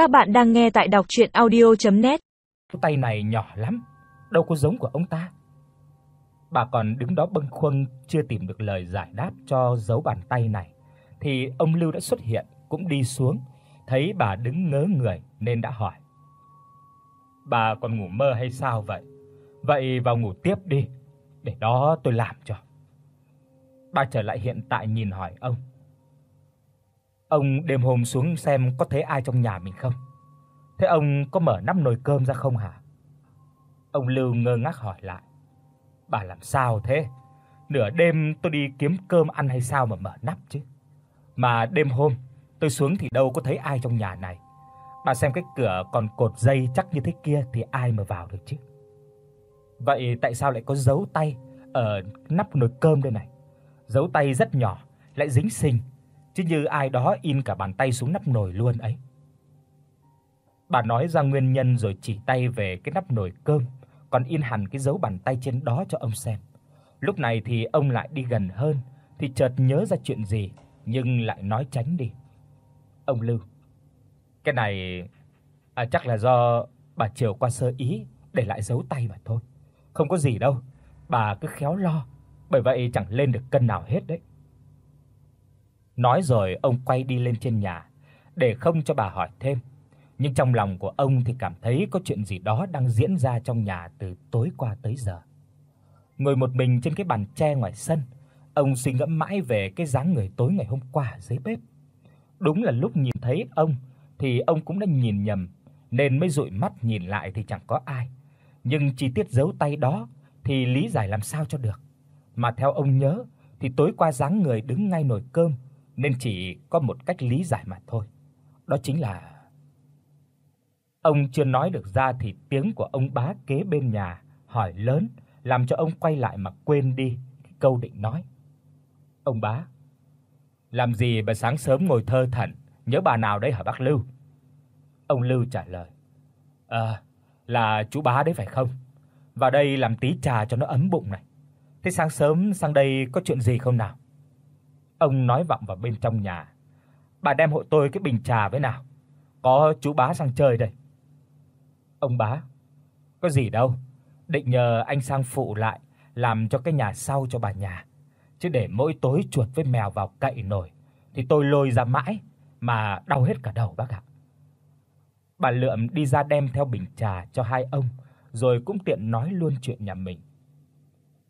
Các bạn đang nghe tại đọc audio net Tay này nhỏ lắm, đâu có giống của ông ta. Bà còn đứng đó bâng khuâng chưa tìm được lời giải đáp cho dấu bàn tay này thì ông Lưu đã xuất hiện, cũng đi xuống, thấy bà đứng ngớ người nên đã hỏi: "Bà còn ngủ mơ hay sao vậy? Vậy vào ngủ tiếp đi, để đó tôi làm cho." Bà trở lại hiện tại nhìn hỏi ông: Ông đêm hôm xuống xem có thấy ai trong nhà mình không? Thế ông có mở nắp nồi cơm ra không hả? Ông Lưu ngơ ngác hỏi lại. Bà làm sao thế? Nửa đêm tôi đi kiếm cơm ăn hay sao mà mở nắp chứ? Mà đêm hôm tôi xuống thì đâu có thấy ai trong nhà này. Bà xem cái cửa còn cột dây chắc như thế kia thì ai mà vào được chứ? Vậy tại sao lại có dấu tay ở nắp nồi cơm đây này? Dấu tay rất nhỏ, lại dính sình chứ như ai đó in cả bàn tay xuống nắp nồi luôn ấy. Bà nói ra nguyên nhân rồi chỉ tay về cái nắp nồi cơm, còn in hẳn cái dấu bàn tay trên đó cho ông xem. Lúc này thì ông lại đi gần hơn thì chợt nhớ ra chuyện gì nhưng lại nói tránh đi. Ông Lưu, cái này à chắc là do bà chiều qua sơ ý để lại dấu tay mà thôi. Không có gì đâu, bà cứ khéo lo, bởi vậy chẳng lên được cân nào hết đấy. Nói rồi ông quay đi lên trên nhà để không cho bà hỏi thêm. Nhưng trong lòng của ông thì cảm thấy có chuyện gì đó đang diễn ra trong nhà từ tối qua tới giờ. Ngồi một mình trên cái bàn tre ngoài sân, ông suy ngẫm mãi về cái dáng người tối ngày hôm qua dưới bếp. Đúng là lúc nhìn thấy ông thì ông cũng đã nhìn nhầm, nên mới dụi mắt nhìn lại thì chẳng có ai. Nhưng chi tiết dấu tay đó thì lý giải làm sao cho được. Mà theo ông nhớ thì tối qua dáng người đứng ngay nồi cơm nên chỉ có một cách lý giải mà thôi. Đó chính là Ông chưa nói được ra thì tiếng của ông bá kế bên nhà hỏi lớn, làm cho ông quay lại mà quên đi cái câu định nói. Ông bá, làm gì mà sáng sớm ngồi thơ thẩn, nhớ bà nào đấy hả bác Lưu? Ông Lưu trả lời. À, là chú bá đấy phải không? Vào đây làm tí trà cho nó ấm bụng này. Thế sáng sớm sang đây có chuyện gì không nào? Ông nói vọng vào bên trong nhà. Bà đem hộ tôi cái bình trà với nào. Có chú bá sang chơi đây. Ông bá, có gì đâu, định nhờ anh sang phụ lại làm cho cái nhà sau cho bà nhà. Chứ để mỗi tối chuột với mèo vào cậy nổi thì tôi lôi ra mãi mà đau hết cả đầu bác ạ. Bà Lượm đi ra đem theo bình trà cho hai ông, rồi cũng tiện nói luôn chuyện nhà mình.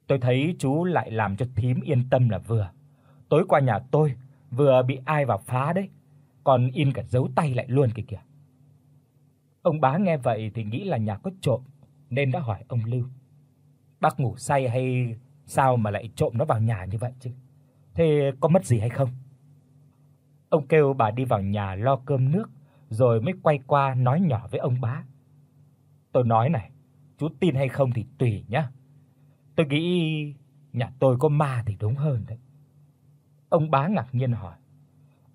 Tôi thấy chú lại làm cho thím yên tâm là vừa tối qua nhà tôi vừa bị ai vào phá đấy, còn in cả dấu tay lại luôn kìa kìa. Ông bá nghe vậy thì nghĩ là nhà có trộm nên đã hỏi ông Lưu. Bác ngủ say hay sao mà lại trộm nó vào nhà như vậy chứ? Thế có mất gì hay không? Ông kêu bà đi vào nhà lo cơm nước rồi mới quay qua nói nhỏ với ông bá. Tôi nói này, chú tin hay không thì tùy nhá. Tôi nghĩ nhà tôi có ma thì đúng hơn đấy. Ông bá ngạc nhiên hỏi: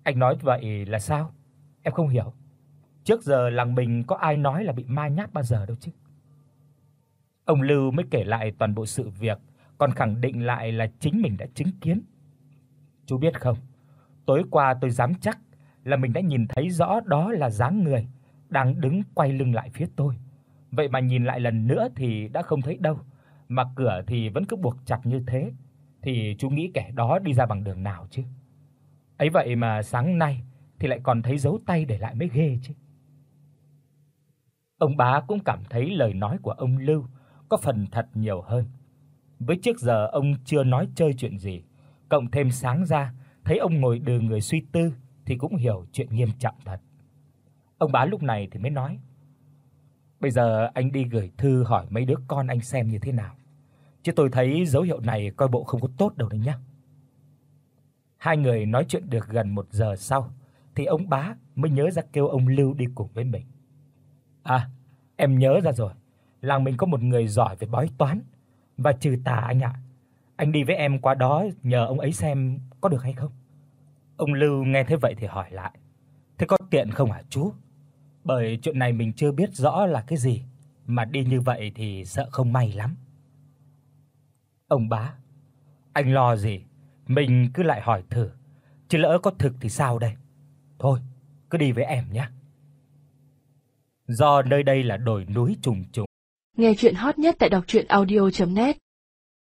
"Anh nói vậy là sao? Em không hiểu. Trước giờ làng mình có ai nói là bị ma nhát bao giờ đâu chứ?" Ông Lưu mới kể lại toàn bộ sự việc, còn khẳng định lại là chính mình đã chứng kiến. Chú biết không, tối qua tôi dám chắc là mình đã nhìn thấy rõ đó là dáng người đang đứng quay lưng lại phía tôi. Vậy mà nhìn lại lần nữa thì đã không thấy đâu, mà cửa thì vẫn cứ buộc chặt như thế thì chú nghĩ kẻ đó đi ra bằng đường nào chứ? Ấy vậy mà sáng nay thì lại còn thấy dấu tay để lại mới ghê chứ. Ông bá cũng cảm thấy lời nói của ông Lưu có phần thật nhiều hơn. Với trước giờ ông chưa nói chơi chuyện gì, cộng thêm sáng ra thấy ông ngồi đừ người suy tư thì cũng hiểu chuyện nghiêm trọng thật. Ông bá lúc này thì mới nói: "Bây giờ anh đi gửi thư hỏi mấy đứa con anh xem như thế nào chứ tôi thấy dấu hiệu này coi bộ không có tốt đâu đấy nhá. Hai người nói chuyện được gần một giờ sau thì ông bá mới nhớ ra kêu ông Lưu đi cùng với mình. À, em nhớ ra rồi, làng mình có một người giỏi về bói toán và trừ tà anh ạ. Anh đi với em qua đó nhờ ông ấy xem có được hay không. Ông Lưu nghe thế vậy thì hỏi lại: "Thế có tiện không hả chú? Bởi chuyện này mình chưa biết rõ là cái gì, mà đi như vậy thì sợ không may lắm." Ông bá, anh lo gì, mình cứ lại hỏi thử, chứ lỡ có thực thì sao đây? Thôi, cứ đi với em nhé. do nơi đây là đồi núi trùng trùng. Nghe truyện hot nhất tại doctruyenaudio.net